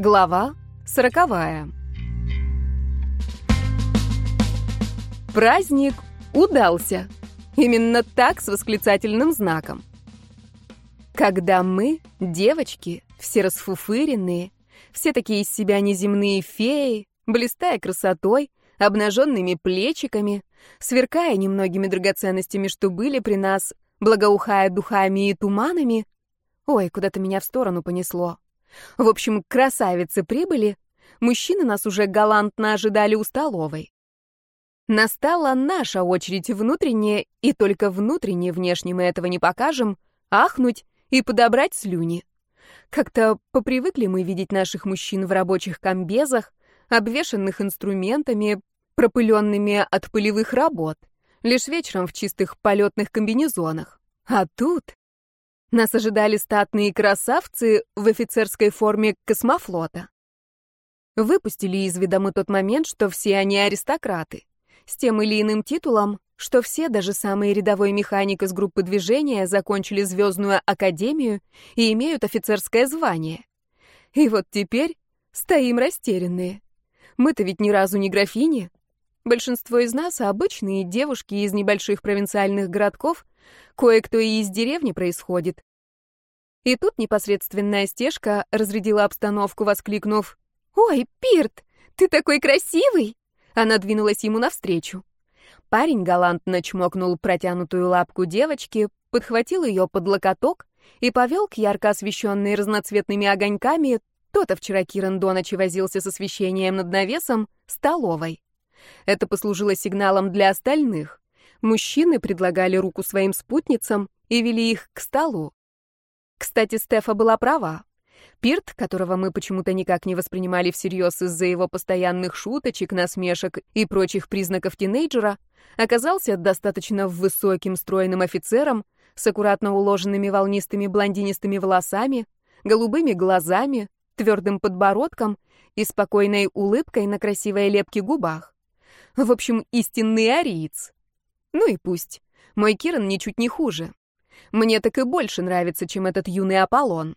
Глава сороковая. Праздник удался. Именно так, с восклицательным знаком. Когда мы, девочки, все расфуфыренные, все такие из себя неземные феи, блистая красотой, обнаженными плечиками, сверкая немногими драгоценностями, что были при нас, благоухая духами и туманами, ой, куда-то меня в сторону понесло. В общем, красавицы прибыли, мужчины нас уже галантно ожидали у столовой. Настала наша очередь внутренне, и только внутренне, внешне мы этого не покажем, ахнуть и подобрать слюни. Как-то попривыкли мы видеть наших мужчин в рабочих комбезах, обвешанных инструментами, пропыленными от пылевых работ, лишь вечером в чистых полетных комбинезонах. А тут нас ожидали статные красавцы в офицерской форме космофлота. Выпустили из вида мы тот момент, что все они аристократы, с тем или иным титулом, что все, даже самый рядовой механик из группы движения, закончили звездную академию и имеют офицерское звание. И вот теперь стоим растерянные. Мы-то ведь ни разу не графини. Большинство из нас — обычные девушки из небольших провинциальных городков, Кое-кто и из деревни происходит. И тут непосредственная стежка разрядила обстановку, воскликнув «Ой, Пирт, ты такой красивый!» Она двинулась ему навстречу. Парень галантно чмокнул протянутую лапку девочки, подхватил ее под локоток и повел к ярко освещенной разноцветными огоньками, то-то вчера Киран до ночи возился с освещением над навесом, столовой. Это послужило сигналом для остальных. Мужчины предлагали руку своим спутницам и вели их к столу. Кстати, Стефа была права. Пирт, которого мы почему-то никак не воспринимали всерьез из-за его постоянных шуточек, насмешек и прочих признаков тинейджера, оказался достаточно высоким стройным офицером с аккуратно уложенными волнистыми блондинистыми волосами, голубыми глазами, твердым подбородком и спокойной улыбкой на красивой лепке губах. В общем, истинный ариец. Ну и пусть. Мой Киран ничуть не хуже. Мне так и больше нравится, чем этот юный Аполлон.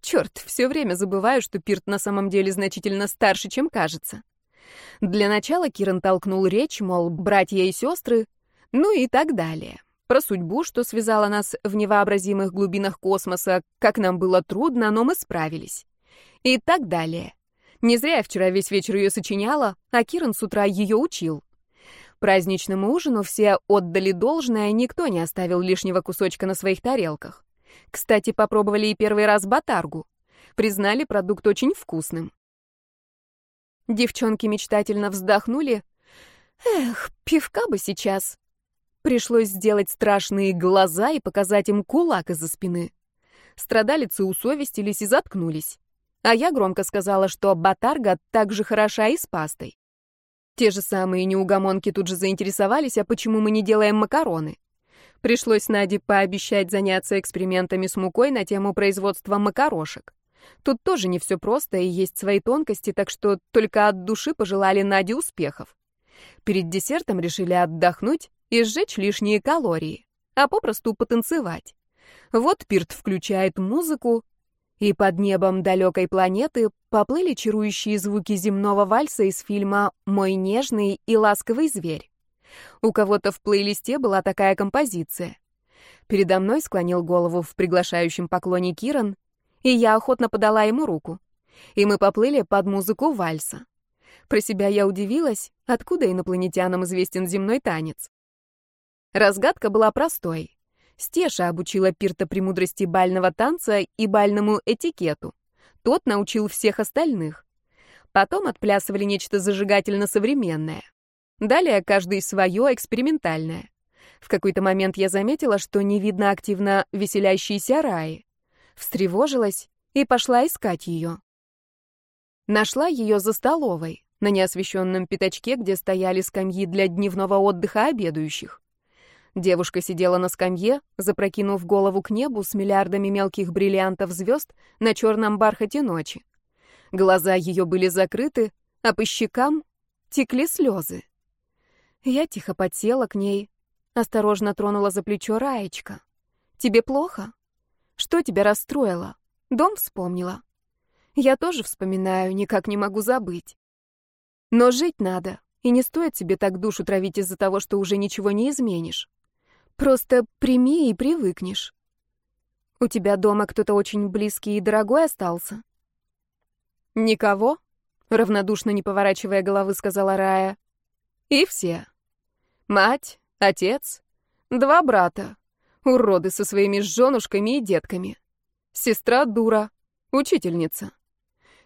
Черт, все время забываю, что Пирт на самом деле значительно старше, чем кажется. Для начала Киран толкнул речь, мол, братья и сестры, ну и так далее. Про судьбу, что связала нас в невообразимых глубинах космоса, как нам было трудно, но мы справились. И так далее. Не зря я вчера весь вечер ее сочиняла, а Киран с утра ее учил. Праздничному ужину все отдали должное, никто не оставил лишнего кусочка на своих тарелках. Кстати, попробовали и первый раз батаргу. Признали продукт очень вкусным. Девчонки мечтательно вздохнули. Эх, пивка бы сейчас. Пришлось сделать страшные глаза и показать им кулак из-за спины. Страдалицы усовестились и заткнулись. А я громко сказала, что батарга так же хороша и с пастой. Те же самые неугомонки тут же заинтересовались, а почему мы не делаем макароны. Пришлось Наде пообещать заняться экспериментами с мукой на тему производства макарошек. Тут тоже не все просто и есть свои тонкости, так что только от души пожелали Наде успехов. Перед десертом решили отдохнуть и сжечь лишние калории, а попросту потанцевать. Вот Пирт включает музыку, и под небом далекой планеты поплыли чарующие звуки земного вальса из фильма «Мой нежный и ласковый зверь». У кого-то в плейлисте была такая композиция. Передо мной склонил голову в приглашающем поклоне Киран, и я охотно подала ему руку. И мы поплыли под музыку вальса. Про себя я удивилась, откуда инопланетянам известен земной танец. Разгадка была простой. Стеша обучила Пирта премудрости бального танца и бальному этикету. Тот научил всех остальных. Потом отплясывали нечто зажигательно-современное. Далее каждый свое экспериментальное. В какой-то момент я заметила, что не видно активно веселящейся Раи. Встревожилась и пошла искать ее. Нашла ее за столовой, на неосвещенном пятачке, где стояли скамьи для дневного отдыха обедающих. Девушка сидела на скамье, запрокинув голову к небу с миллиардами мелких бриллиантов звезд на черном бархате ночи. Глаза ее были закрыты, а по щекам текли слезы. Я тихо подсела к ней, осторожно тронула за плечо Раечка. «Тебе плохо? Что тебя расстроило? Дом вспомнила?» Я тоже вспоминаю, никак не могу забыть. Но жить надо, и не стоит себе так душу травить из-за того, что уже ничего не изменишь. Просто прими и привыкнешь. У тебя дома кто-то очень близкий и дорогой остался? Никого? Равнодушно не поворачивая головы, сказала Рая. И все. Мать, отец, два брата, уроды со своими женушками и детками. Сестра дура, учительница.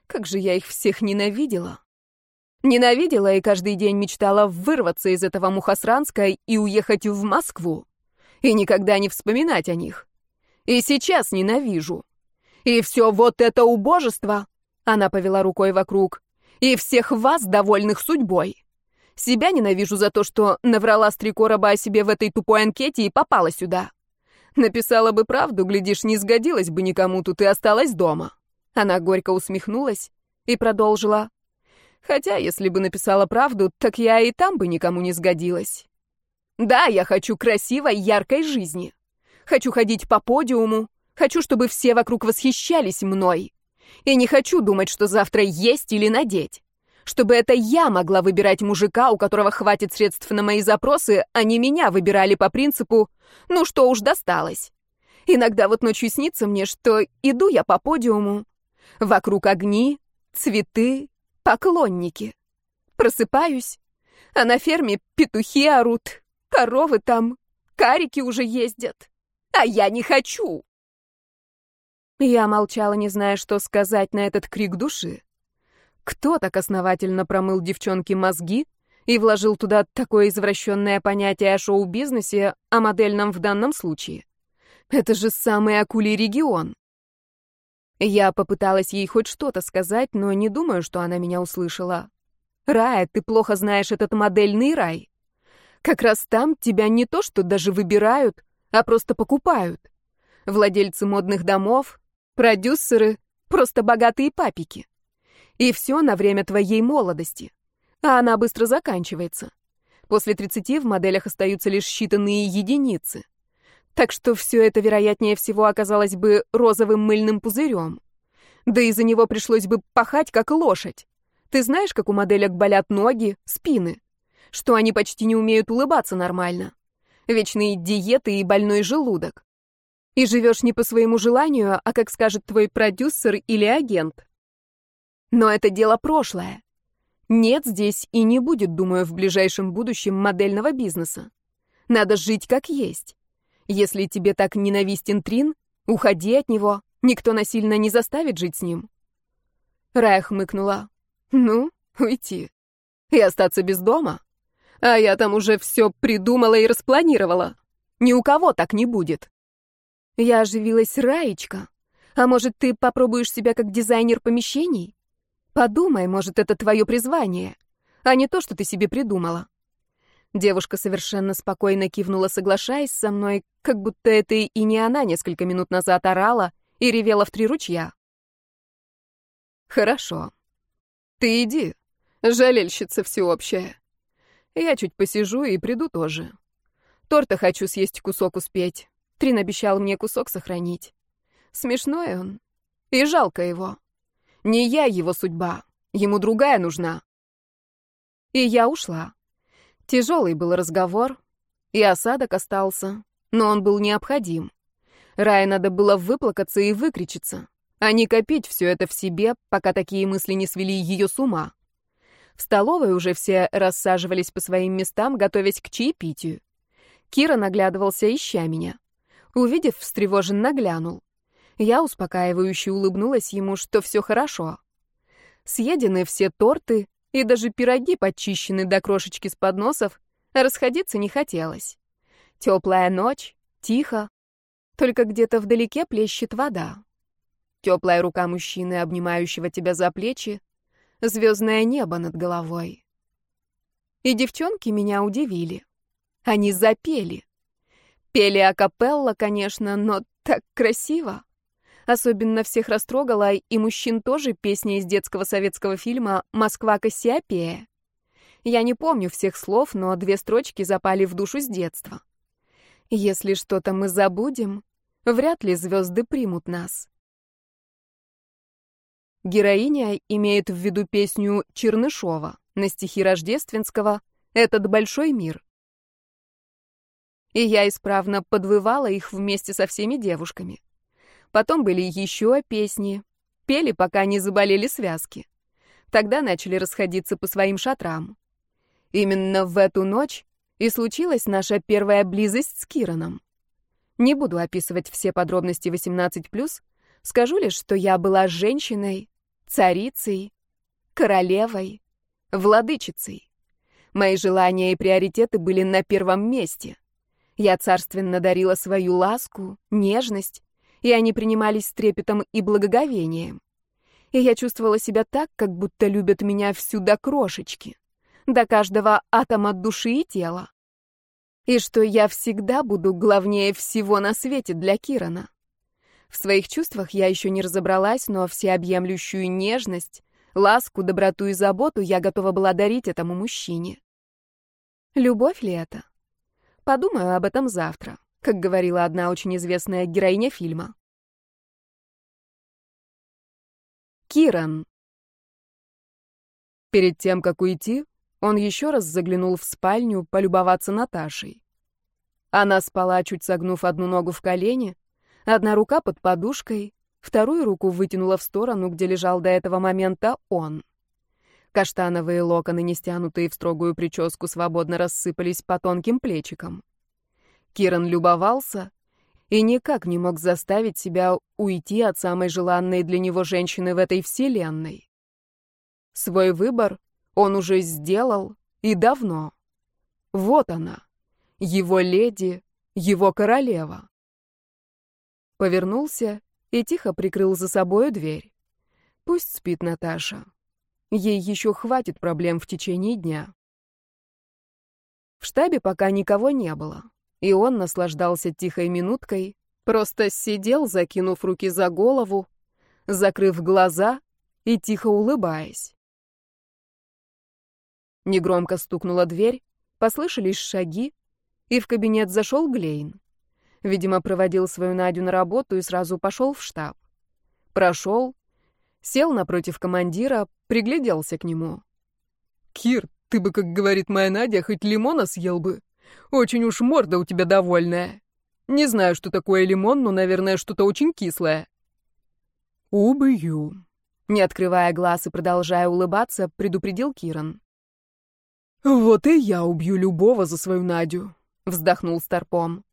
Как же я их всех ненавидела. Ненавидела и каждый день мечтала вырваться из этого Мухосранска и уехать в Москву. И никогда не вспоминать о них. И сейчас ненавижу. И все вот это убожество, она повела рукой вокруг, и всех вас, довольных судьбой. Себя ненавижу за то, что наврала с о себе в этой тупой анкете и попала сюда. Написала бы правду, глядишь, не сгодилась бы никому, тут и осталась дома. Она горько усмехнулась и продолжила. Хотя, если бы написала правду, так я и там бы никому не сгодилась. Да, я хочу красивой, яркой жизни. Хочу ходить по подиуму, хочу, чтобы все вокруг восхищались мной. И не хочу думать, что завтра есть или надеть. Чтобы это я могла выбирать мужика, у которого хватит средств на мои запросы, а не меня выбирали по принципу «ну что уж досталось». Иногда вот ночью снится мне, что иду я по подиуму. Вокруг огни, цветы, поклонники. Просыпаюсь, а на ферме петухи орут, коровы там, карики уже ездят. А я не хочу. Я молчала, не зная, что сказать на этот крик души. Кто так основательно промыл девчонке мозги и вложил туда такое извращенное понятие о шоу-бизнесе, о модельном в данном случае? Это же самый акулий регион. Я попыталась ей хоть что-то сказать, но не думаю, что она меня услышала. Рая, ты плохо знаешь этот модельный рай. Как раз там тебя не то что даже выбирают, а просто покупают. Владельцы модных домов, продюсеры, просто богатые папики. И все на время твоей молодости. А она быстро заканчивается. После 30 в моделях остаются лишь считанные единицы. Так что все это, вероятнее всего, оказалось бы розовым мыльным пузырем. Да и за него пришлось бы пахать, как лошадь. Ты знаешь, как у моделек болят ноги, спины? Что они почти не умеют улыбаться нормально. Вечные диеты и больной желудок. И живешь не по своему желанию, а как скажет твой продюсер или агент. Но это дело прошлое. Нет здесь и не будет, думаю, в ближайшем будущем модельного бизнеса. Надо жить как есть. Если тебе так ненавистен Трин, уходи от него. Никто насильно не заставит жить с ним. Рая хмыкнула. Ну, уйти. И остаться без дома. А я там уже все придумала и распланировала. Ни у кого так не будет. Я оживилась, Раечка. А может, ты попробуешь себя как дизайнер помещений? Подумай, может, это твое призвание, а не то, что ты себе придумала. Девушка совершенно спокойно кивнула, соглашаясь со мной, как будто это и не она несколько минут назад орала и ревела в три ручья. «Хорошо. Ты иди, жалельщица всеобщая. Я чуть посижу и приду тоже. Торта хочу съесть кусок успеть. Трин обещал мне кусок сохранить. Смешной он. И жалко его. Не я его судьба. Ему другая нужна. И я ушла. Тяжелый был разговор, и осадок остался, но он был необходим. Рае надо было выплакаться и выкричиться, а не копить все это в себе, пока такие мысли не свели ее с ума. В столовой уже все рассаживались по своим местам, готовясь к чаепитию. Кира наглядывался, ища меня. Увидев, встревоженно глянул. Я успокаивающе улыбнулась ему, что все хорошо. Съедены все торты, и даже пироги подчищены до крошечки с подносов, а расходиться не хотелось. Теплая ночь, тихо, только где-то вдалеке плещет вода. Теплая рука мужчины, обнимающего тебя за плечи, звездное небо над головой. И девчонки меня удивили. Они запели. Пели акапелла, конечно, но так красиво. Особенно всех растрогала, и мужчин тоже, песня из детского советского фильма «Москва Кассиопея». Я не помню всех слов, но две строчки запали в душу с детства. Если что-то мы забудем, вряд ли звезды примут нас. Героиня имеет в виду песню Чернышова на стихи Рождественского «Этот большой мир». И я исправно подвывала их вместе со всеми девушками. Потом были еще песни. Пели, пока не заболели связки. Тогда начали расходиться по своим шатрам. Именно в эту ночь и случилась наша первая близость с Кираном. Не буду описывать все подробности 18+, скажу лишь, что я была женщиной, царицей, королевой, владычицей. Мои желания и приоритеты были на первом месте. Я царственно дарила свою ласку, нежность, и они принимались с трепетом и благоговением. И я чувствовала себя так, как будто любят меня всю до крошечки, до каждого атома души и тела. И что я всегда буду главнее всего на свете для Кирана. В своих чувствах я еще не разобралась, но всеобъемлющую нежность, ласку, доброту и заботу я готова была дарить этому мужчине. Любовь ли это? Подумаю об этом завтра, как говорила одна очень известная героиня фильма. Киран. Перед тем, как уйти, он еще раз заглянул в спальню полюбоваться Наташей. Она спала, чуть согнув одну ногу в колени, одна рука под подушкой, вторую руку вытянула в сторону, где лежал до этого момента он. Каштановые локоны, не стянутые в строгую прическу, свободно рассыпались по тонким плечикам. Киран любовался, и никак не мог заставить себя уйти от самой желанной для него женщины в этой вселенной. Свой выбор он уже сделал и давно. Вот она, его леди, его королева. Повернулся и тихо прикрыл за собой дверь. Пусть спит Наташа. Ей еще хватит проблем в течение дня. В штабе пока никого не было. И он наслаждался тихой минуткой, просто сидел, закинув руки за голову, закрыв глаза и тихо улыбаясь. Негромко стукнула дверь, послышались шаги, и в кабинет зашел Глейн. Видимо, проводил свою Надю на работу и сразу пошел в штаб. Прошел, сел напротив командира, пригляделся к нему. «Кир, ты бы, как говорит моя Надя, хоть лимона съел бы», очень уж морда у тебя довольная. Не знаю, что такое лимон, но, наверное, что-то очень кислое. Убью. Не открывая глаз и продолжая улыбаться, предупредил Киран. Вот и я убью любого за свою Надю, вздохнул Старпом.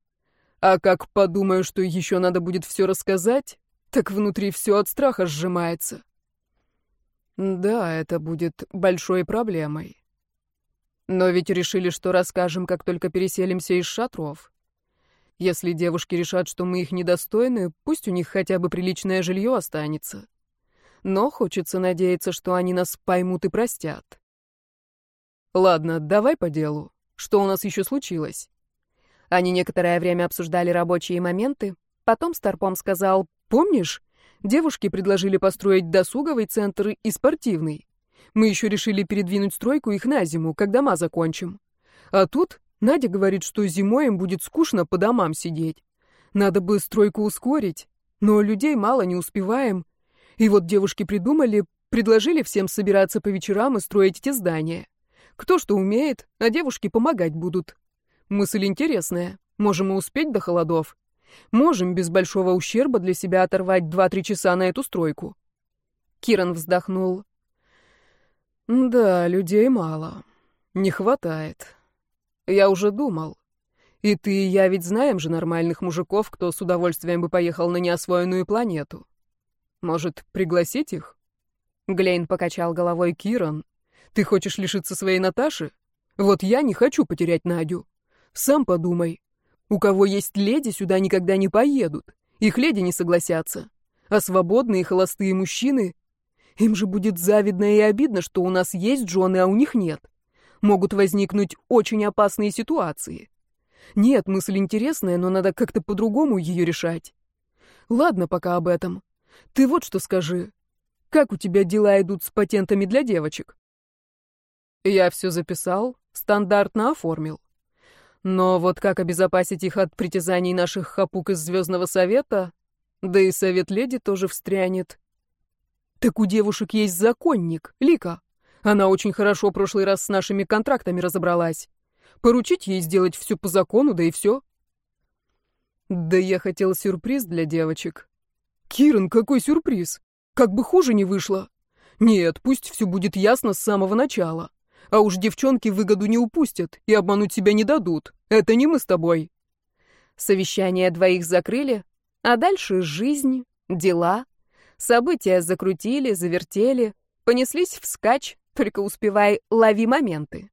А как подумаю, что еще надо будет все рассказать, так внутри все от страха сжимается. Да, это будет большой проблемой. Но ведь решили, что расскажем, как только переселимся из шатров. Если девушки решат, что мы их недостойны, пусть у них хотя бы приличное жилье останется. Но хочется надеяться, что они нас поймут и простят. Ладно, давай по делу. Что у нас еще случилось? Они некоторое время обсуждали рабочие моменты. Потом Старпом сказал, помнишь, девушки предложили построить досуговый центр и спортивный. Мы еще решили передвинуть стройку их на зиму, как дома закончим. А тут Надя говорит, что зимой им будет скучно по домам сидеть. Надо бы стройку ускорить, но людей мало, не успеваем. И вот девушки придумали, предложили всем собираться по вечерам и строить эти здания. Кто что умеет, а девушки помогать будут. Мысль интересная. Можем и успеть до холодов. Можем без большого ущерба для себя оторвать 2-3 часа на эту стройку. Киран вздохнул. Да, людей мало. Не хватает. Я уже думал. И ты и я ведь знаем же нормальных мужиков, кто с удовольствием бы поехал на неосвоенную планету. Может, пригласить их? Глейн покачал головой Киран. Ты хочешь лишиться своей Наташи? Вот я не хочу потерять Надю. Сам подумай. У кого есть леди, сюда никогда не поедут. Их леди не согласятся. А свободные холостые мужчины им же будет завидно и обидно, что у нас есть Джоны, а у них нет. Могут возникнуть очень опасные ситуации. Нет, мысль интересная, но надо как-то по-другому ее решать. Ладно пока об этом. Ты вот что скажи. Как у тебя дела идут с патентами для девочек? Я все записал, стандартно оформил. Но вот как обезопасить их от притязаний наших хапук из Звездного Совета, да и Совет Леди тоже встрянет, Так у девушек есть законник, Лика. Она очень хорошо прошлый раз с нашими контрактами разобралась. Поручить ей сделать все по закону, да и все. Да я хотел сюрприз для девочек. Киран, какой сюрприз? Как бы хуже не вышло. Нет, пусть все будет ясно с самого начала. А уж девчонки выгоду не упустят и обмануть себя не дадут. Это не мы с тобой. Совещание двоих закрыли, а дальше жизнь, дела. События закрутили, завертели, понеслись вскачь, только успевай лови моменты.